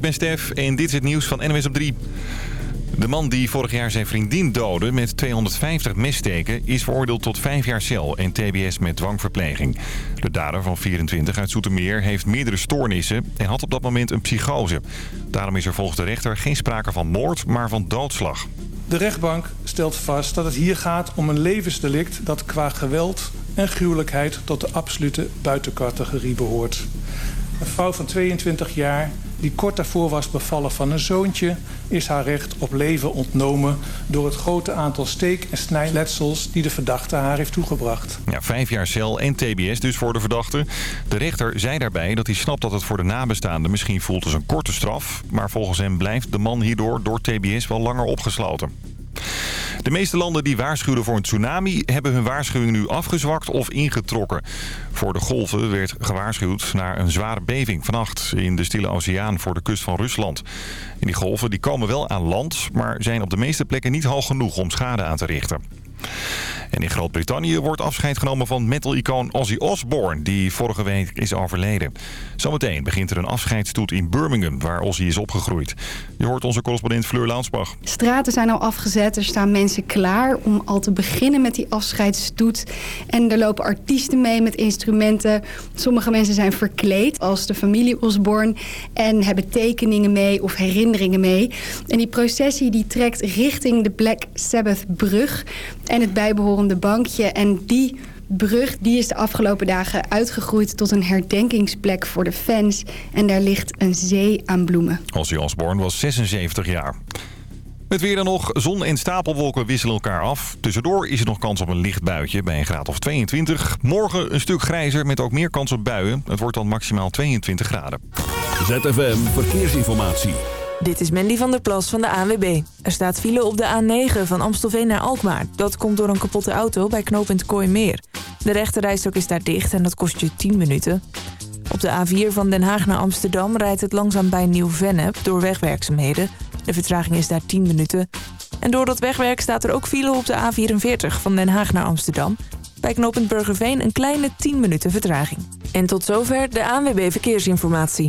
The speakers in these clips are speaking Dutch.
ik ben Stef en dit is het nieuws van NWS op 3. De man die vorig jaar zijn vriendin doodde met 250 messteken... is veroordeeld tot 5 jaar cel en tbs met dwangverpleging. De dader van 24 uit Zoetermeer heeft meerdere stoornissen... en had op dat moment een psychose. Daarom is er volgens de rechter geen sprake van moord, maar van doodslag. De rechtbank stelt vast dat het hier gaat om een levensdelict... dat qua geweld en gruwelijkheid tot de absolute buitencategorie behoort. Een vrouw van 22 jaar die kort daarvoor was bevallen van een zoontje... is haar recht op leven ontnomen door het grote aantal steek- en snijletsels... die de verdachte haar heeft toegebracht. Ja, vijf jaar cel en tbs dus voor de verdachte. De rechter zei daarbij dat hij snapt dat het voor de nabestaanden misschien voelt als een korte straf... maar volgens hem blijft de man hierdoor door tbs wel langer opgesloten. De meeste landen die waarschuwden voor een tsunami... hebben hun waarschuwing nu afgezwakt of ingetrokken. Voor de golven werd gewaarschuwd naar een zware beving vannacht... in de Stille Oceaan voor de kust van Rusland. Die golven die komen wel aan land... maar zijn op de meeste plekken niet hoog genoeg om schade aan te richten. En in Groot-Brittannië wordt afscheid genomen van metal-icoon Ozzy Osbourne... die vorige week is overleden. Zometeen begint er een afscheidstoet in Birmingham... waar Ozzy is opgegroeid. Je hoort onze correspondent Fleur Launsbach. Straten zijn al afgezet. Er staan mensen klaar om al te beginnen met die afscheidsstoet. En er lopen artiesten mee met instrumenten. Sommige mensen zijn verkleed als de familie Osborne... en hebben tekeningen mee of herinneringen mee. En die processie die trekt richting de Black Sabbath-brug... en het bijbehorende bankje. En die brug die is de afgelopen dagen uitgegroeid tot een herdenkingsplek voor de fans. En daar ligt een zee aan bloemen. Ozzy Osbourne was 76 jaar. Het weer dan nog. Zon en stapelwolken wisselen elkaar af. Tussendoor is er nog kans op een licht buitje bij een graad of 22. Morgen een stuk grijzer met ook meer kans op buien. Het wordt dan maximaal 22 graden. ZFM Verkeersinformatie. Dit is Mandy van der Plas van de ANWB. Er staat file op de A9 van Amstelveen naar Alkmaar. Dat komt door een kapotte auto bij knooppunt Kooimeer. De rechterrijstok is daar dicht en dat kost je 10 minuten. Op de A4 van Den Haag naar Amsterdam rijdt het langzaam bij Nieuw-Vennep door wegwerkzaamheden. De vertraging is daar 10 minuten. En door dat wegwerk staat er ook file op de A44 van Den Haag naar Amsterdam. Bij knooppunt Burgerveen een kleine 10 minuten vertraging. En tot zover de ANWB Verkeersinformatie.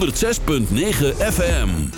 106.9 FM.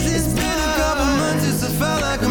felt like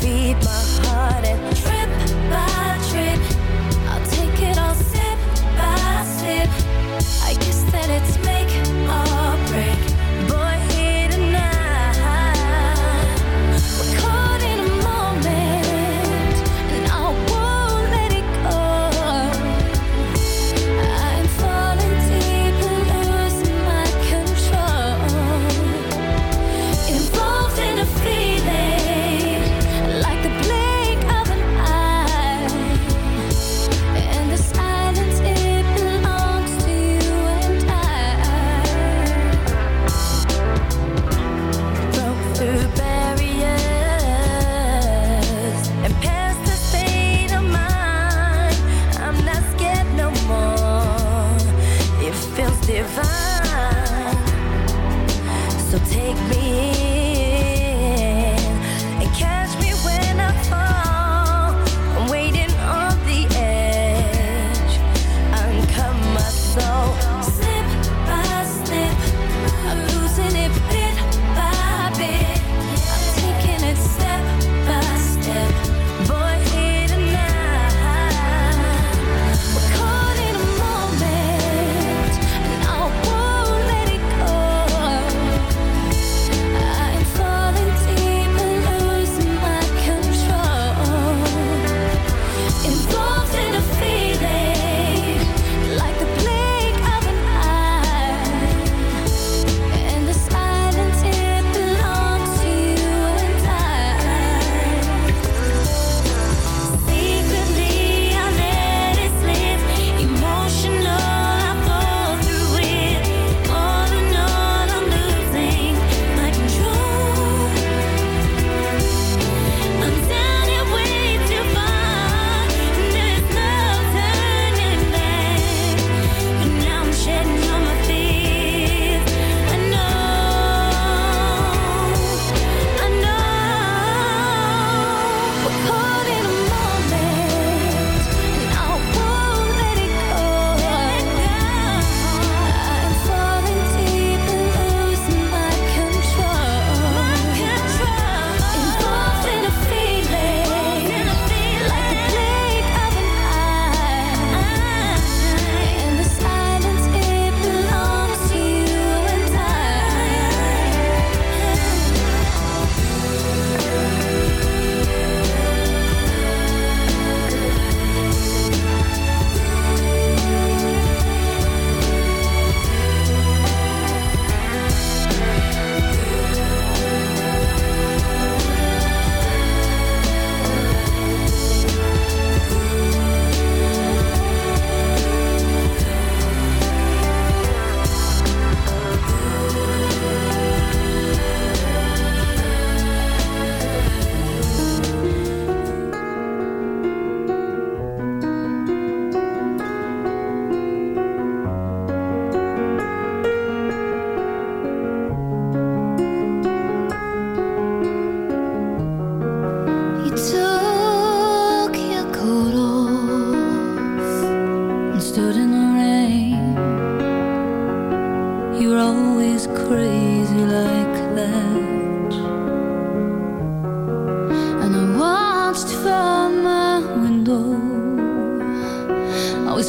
Feed my heart and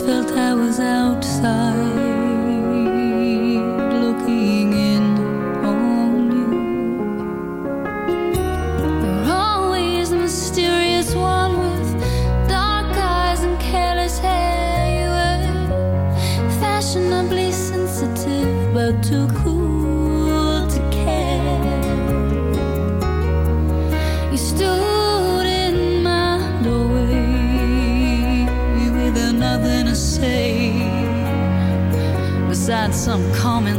felt I was outside. find some common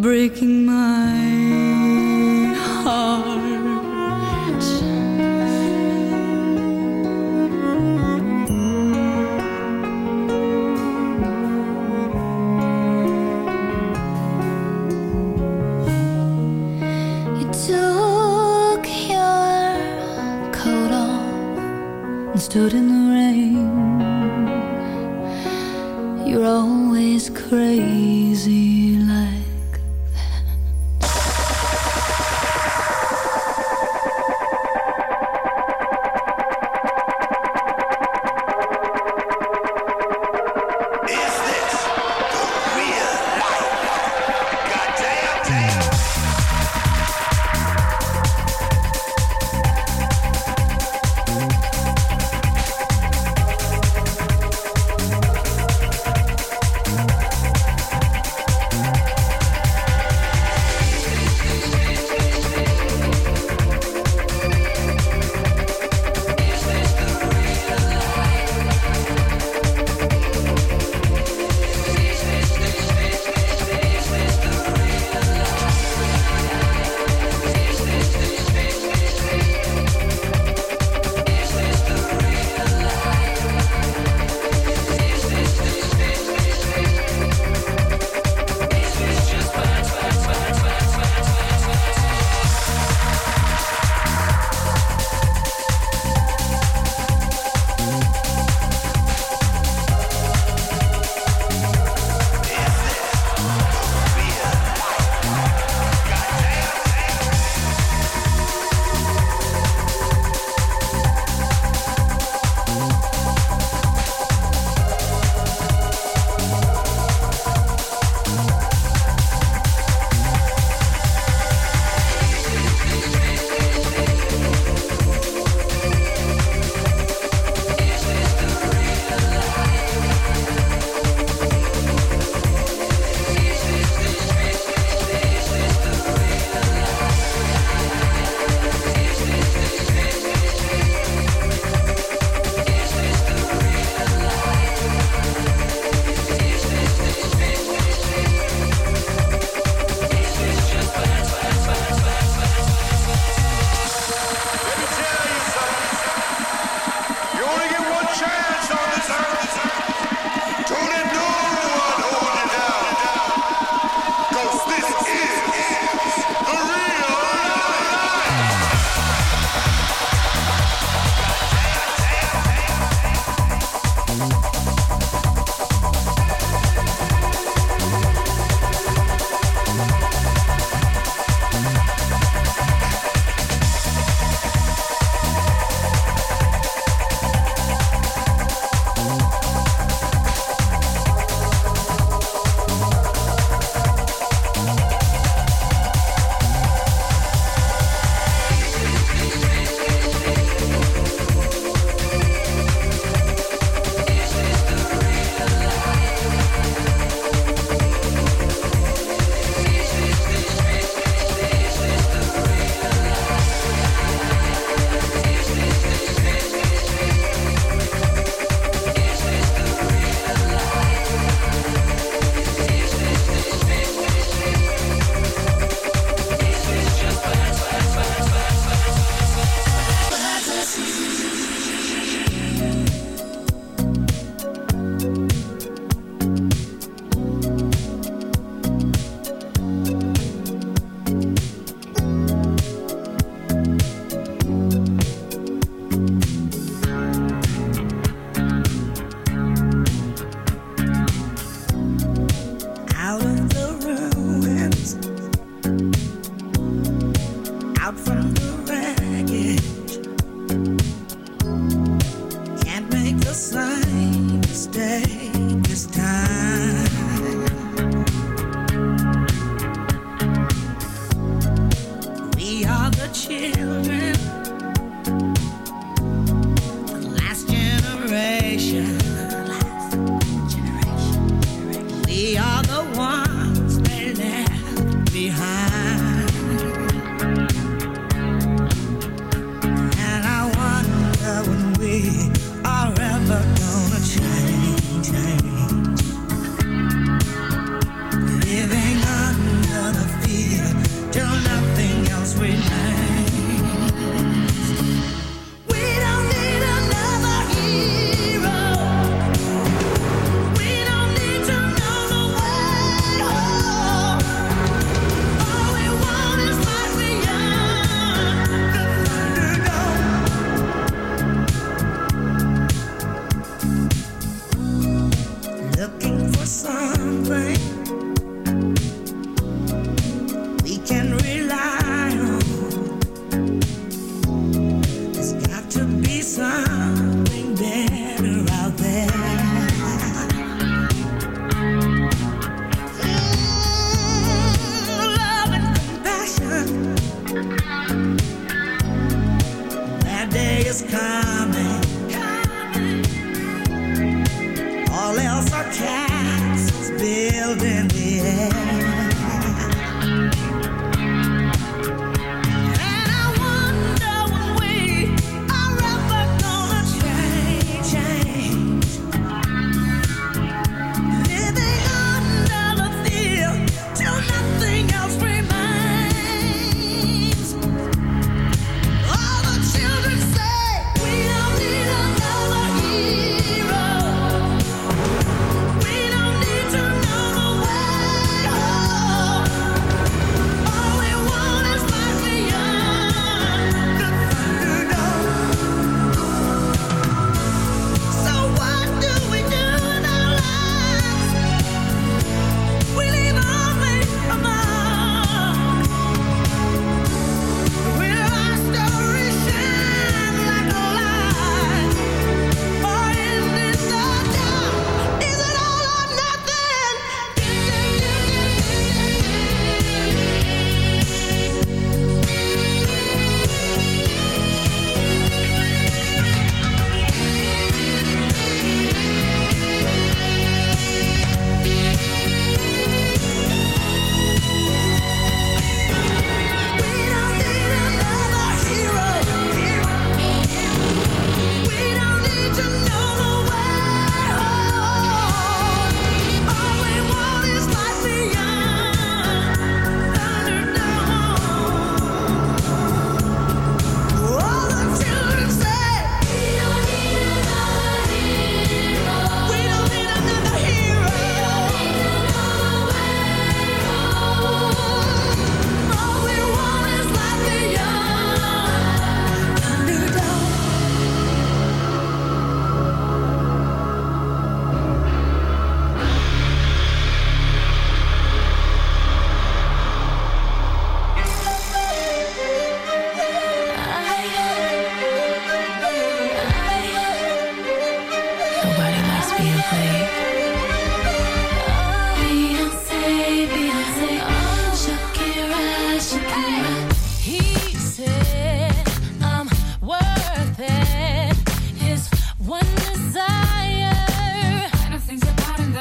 breaking my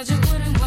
that you wouldn't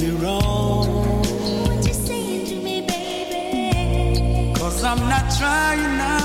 me wrong. What you saying to me, I'm not trying now.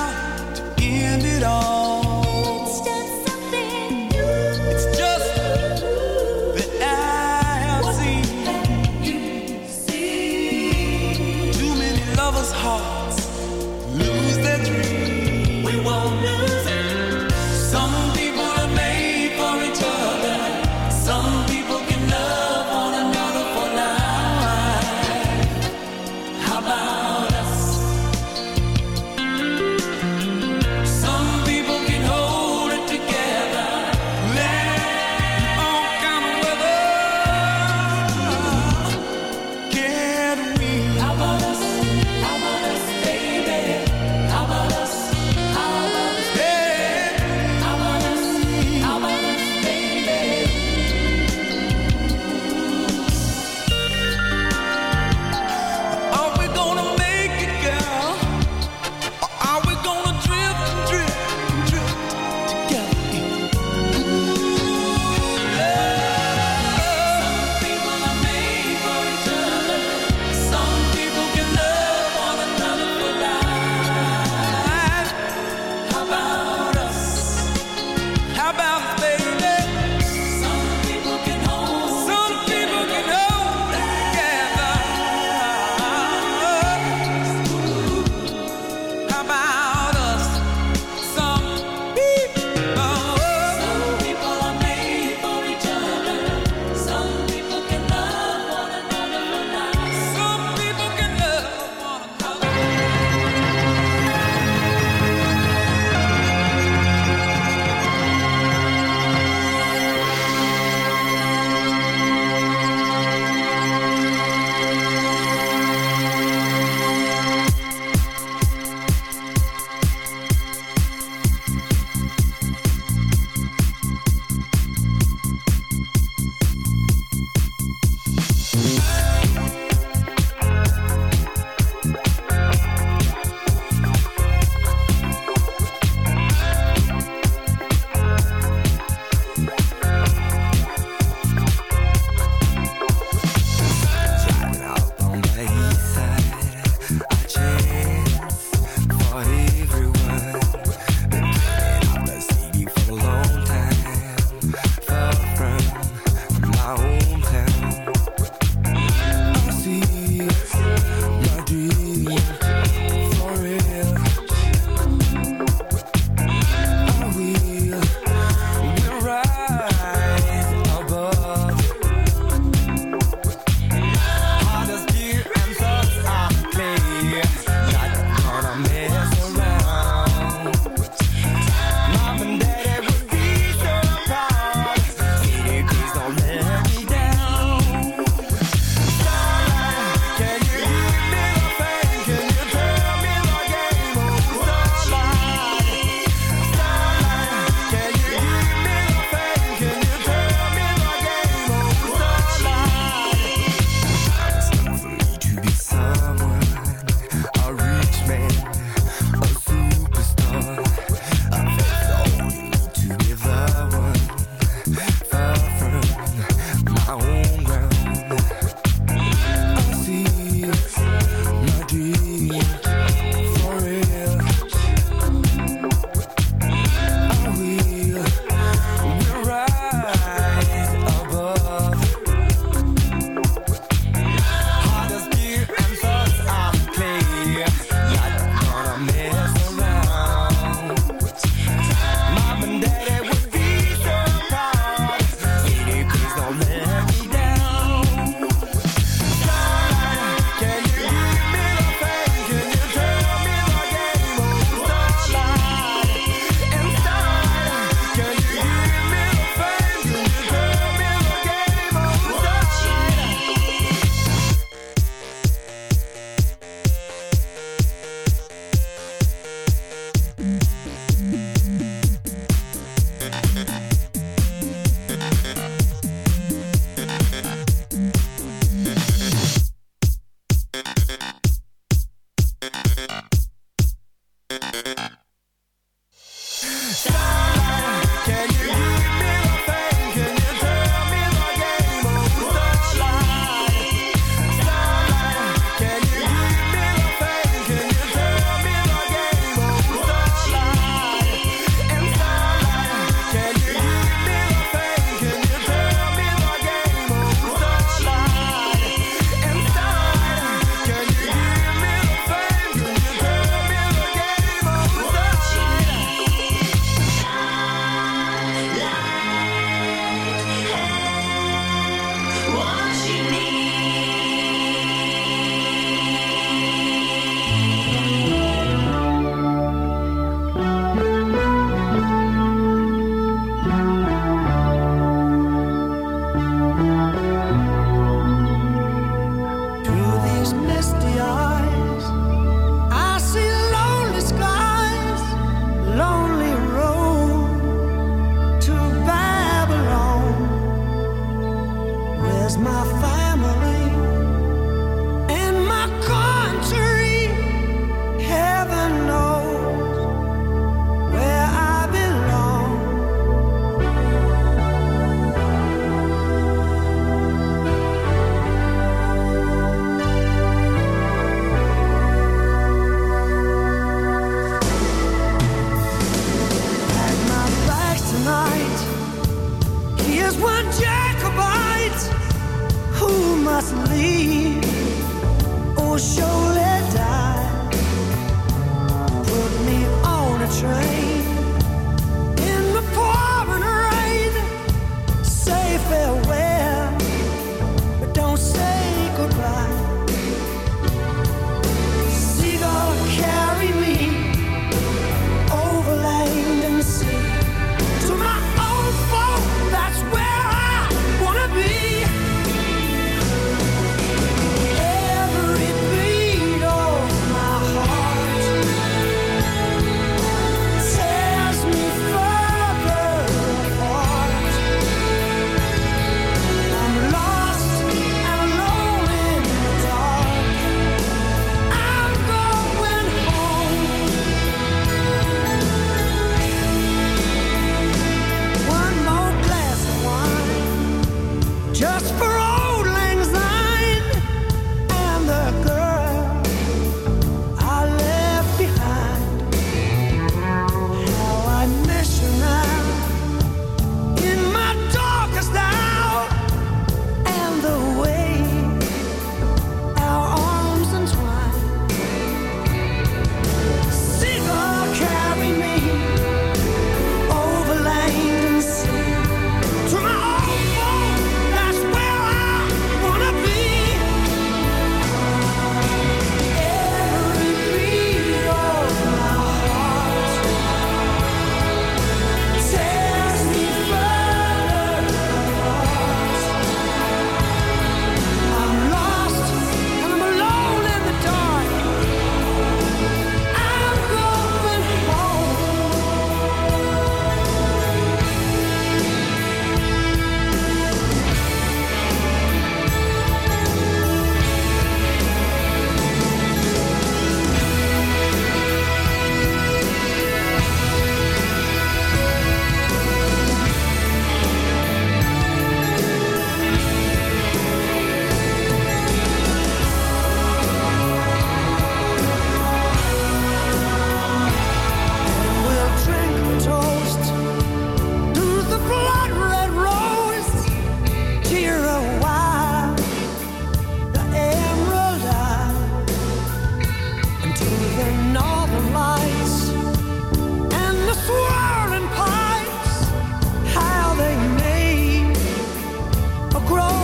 grow.